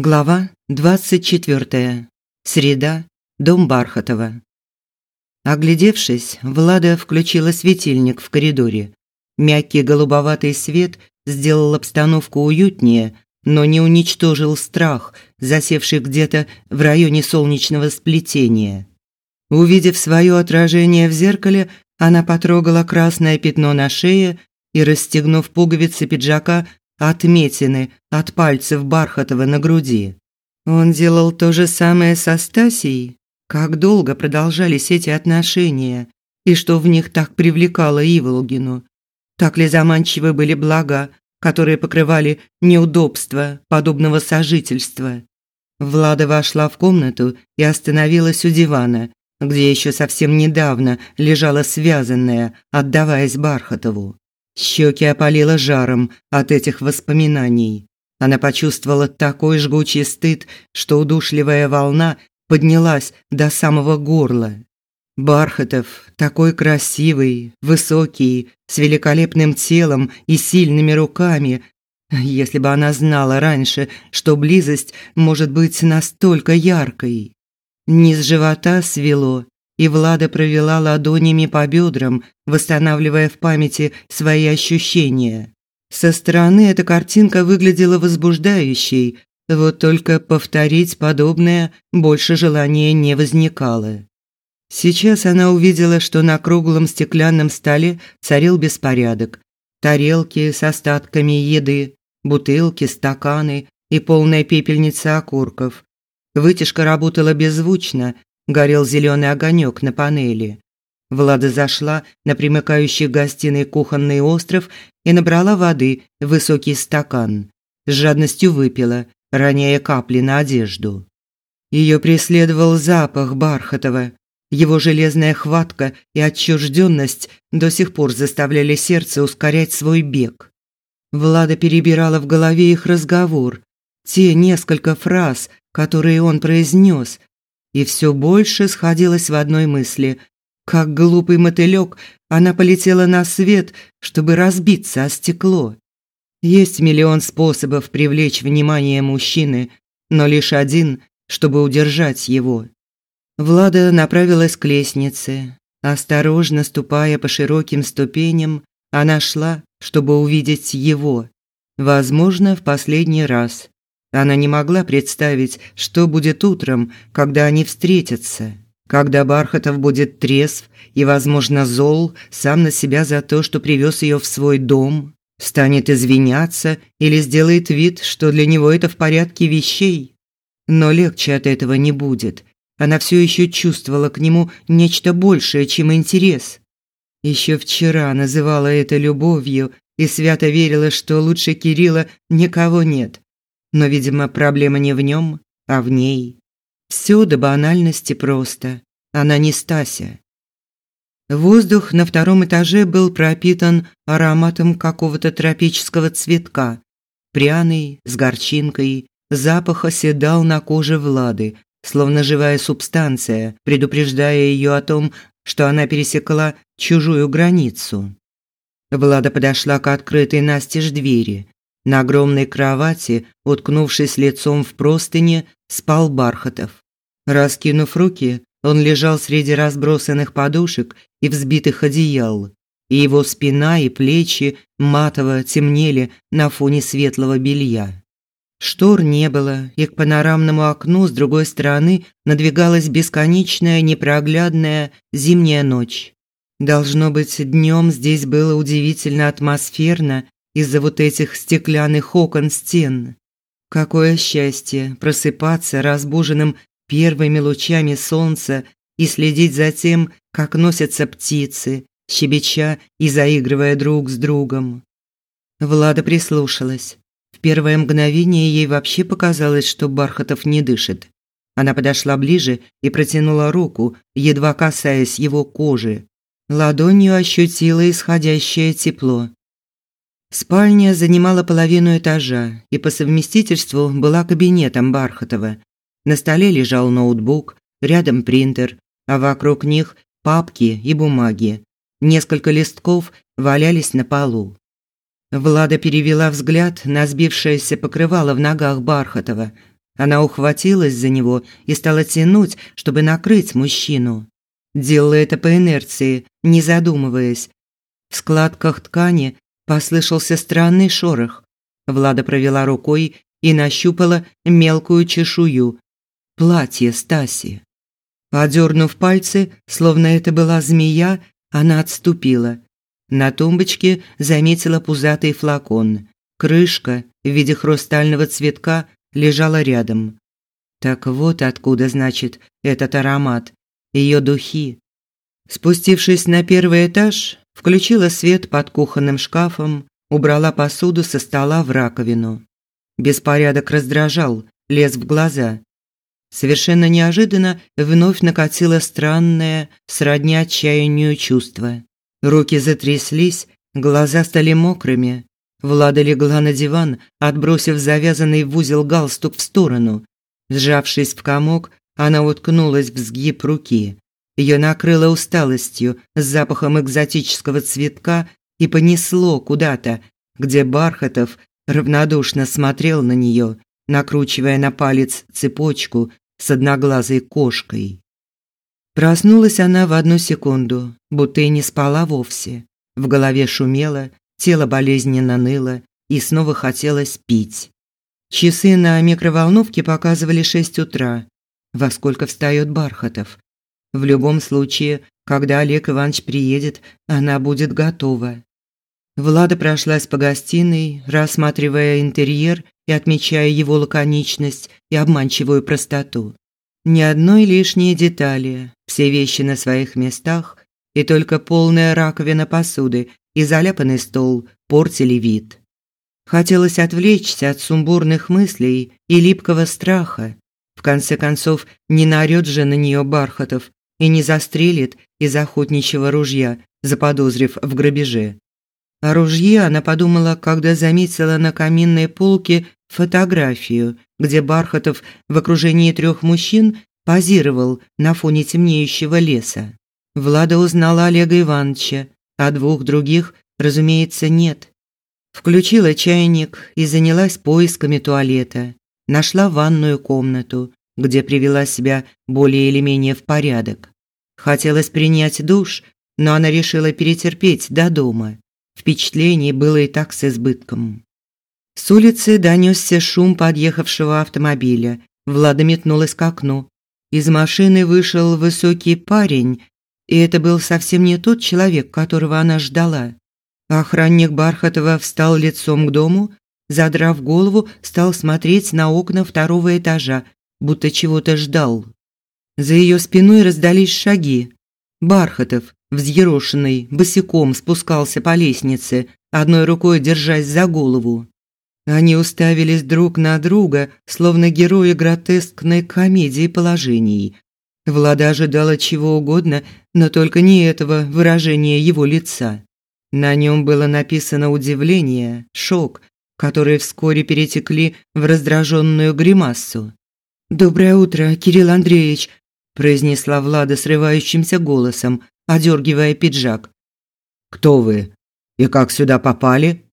Глава 24. Среда. Дом Бархатова. Оглядевшись, Влада включила светильник в коридоре. Мягкий голубоватый свет сделал обстановку уютнее, но не уничтожил страх, засевший где-то в районе солнечного сплетения. Увидев свое отражение в зеркале, она потрогала красное пятно на шее и, расстегнув пуговицы пиджака, отметины от пальцев Бархатова на груди. Он делал то же самое со Стасией? Как долго продолжались эти отношения? И что в них так привлекало Иволгину? Так ли заманчивы были блага, которые покрывали неудобства подобного сожительства? Влада вошла в комнату и остановилась у дивана, где еще совсем недавно лежала связанная, отдаваясь Бархатову. Щеки опалило жаром от этих воспоминаний. Она почувствовала такой жгучий стыд, что удушливая волна поднялась до самого горла. Бархатов, такой красивый, высокий, с великолепным телом и сильными руками. Если бы она знала раньше, что близость может быть настолько яркой. Низ живота свело, и Влада провела ладонями по бедрам, восстанавливая в памяти свои ощущения. Со стороны эта картинка выглядела возбуждающей, вот только повторить подобное больше желания не возникало. Сейчас она увидела, что на круглом стеклянном столе царил беспорядок. Тарелки с остатками еды, бутылки, стаканы и полная пепельница окурков. Вытяжка работала беззвучно, горел зеленый огонек на панели. Влада зашла на примыкающий к гостиной кухонный остров и набрала воды в высокий стакан. С жадностью выпила, роняя капли на одежду. Ее преследовал запах Бархатова. Его железная хватка и отчужденность до сих пор заставляли сердце ускорять свой бег. Влада перебирала в голове их разговор, те несколько фраз, которые он произнес, и все больше сходилось в одной мысли. Как глупый мотылек, она полетела на свет, чтобы разбиться о стекло. Есть миллион способов привлечь внимание мужчины, но лишь один, чтобы удержать его. Влада направилась к лестнице. Осторожно ступая по широким ступеням, она шла, чтобы увидеть его. Возможно, в последний раз. Она не могла представить, что будет утром, когда они встретятся. Когда Бархатов будет трезв и, возможно, зол сам на себя за то, что привез ее в свой дом, станет извиняться или сделает вид, что для него это в порядке вещей. Но легче от этого не будет. Она все еще чувствовала к нему нечто большее, чем интерес. Еще вчера называла это любовью и свято верила, что лучше Кирилла никого нет. Но, видимо, проблема не в нем, а в ней. Все до банальности просто. Она не Стася. Воздух на втором этаже был пропитан ароматом какого-то тропического цветка. Пряный, с горчинкой, запах оседал на коже Влады, словно живая субстанция, предупреждая ее о том, что она пересекла чужую границу. Влада подошла к открытой настежь двери. На огромной кровати, уткнувшись лицом в простыни, спал Бархатов. Раскинув руки, он лежал среди разбросанных подушек и взбитых одеял, и его спина и плечи матово темнели на фоне светлого белья. Штор не было, и к панорамному окну с другой стороны надвигалась бесконечная непроглядная зимняя ночь. Должно быть, днем здесь было удивительно атмосферно из-за вот этих стеклянных окон стен. Какое счастье просыпаться разбуженным первыми лучами солнца и следить за тем, как носятся птицы, щебеча и заигрывая друг с другом. Влада прислушалась. В первое мгновение ей вообще показалось, что Бархатов не дышит. Она подошла ближе и протянула руку, едва касаясь его кожи. Ладонью ощутила исходящее тепло. Спальня занимала половину этажа и по совместительству была кабинетом Бархатова. На столе лежал ноутбук, рядом принтер, а вокруг них папки и бумаги. Несколько листков валялись на полу. Влада перевела взгляд на сбившееся покрывало в ногах Бархатова. Она ухватилась за него и стала тянуть, чтобы накрыть мужчину. Делала это по инерции, не задумываясь. В складках ткани послышался странный шорох. Влада провела рукой и нащупала мелкую чешую. Платье Стаси. Одернув пальцы, словно это была змея, она отступила. На тумбочке заметила пузатый флакон. Крышка в виде хрустального цветка лежала рядом. Так вот откуда, значит, этот аромат. Ее духи. Спустившись на первый этаж, включила свет под кухонным шкафом, убрала посуду со стола в раковину. Беспорядок раздражал, лез в глаза. Совершенно неожиданно вновь накатило странное, сродни отчаянию чувство. Руки затряслись, глаза стали мокрыми. Влада легла на диван, отбросив завязанный в узел галстук в сторону. Сжавшись в комок, она уткнулась в сгиб руки. Ее накрыло усталостью, с запахом экзотического цветка и понесло куда-то, где Бархатов равнодушно смотрел на нее, накручивая на палец цепочку с одноглазой кошкой. Проснулась она в одну секунду, будто и не спала вовсе. В голове шумело, тело болезненно ныло и снова хотелось пить. Часы на микроволновке показывали шесть утра. Во сколько встает Бархатов? В любом случае, когда Олег Иванович приедет, она будет готова. Влада прошлась по гостиной, рассматривая интерьер и отмечая его лаконичность и обманчивую простоту. Ни одной лишней детали, все вещи на своих местах, и только полная раковина посуды и заляпанный стол портили вид. Хотелось отвлечься от сумбурных мыслей и липкого страха. В конце концов, не наорёт же на нее Бархатов и не застрелит из охотничьего ружья, заподозрив в грабеже. О ружье она подумала, когда заметила на каминной полке фотографию, где Бархатов в окружении трех мужчин позировал на фоне темнеющего леса. Влада узнала Олега Ивановича, а двух других, разумеется, нет. Включила чайник и занялась поисками туалета. Нашла ванную комнату, где привела себя более или менее в порядок. Хотелось принять душ, но она решила перетерпеть до дома. Впечатлений было и так с избытком. С улицы донесся шум подъехавшего автомобиля. Влада метнулась к окну. Из машины вышел высокий парень, и это был совсем не тот человек, которого она ждала. Охранник Бархатова встал лицом к дому, задрав голову, стал смотреть на окна второго этажа, будто чего-то ждал. За ее спиной раздались шаги. Бархатов, взъерошенный, босиком спускался по лестнице, одной рукой держась за голову. Они уставились друг на друга, словно герои гротескной комедии положений. Влада ожидала чего угодно, но только не этого выражения его лица. На нем было написано удивление, шок, которые вскоре перетекли в раздраженную гримасу. «Доброе утро, Кирилл Андреевич», – произнесла Влада срывающимся голосом, одергивая пиджак. «Кто вы? И как сюда попали?»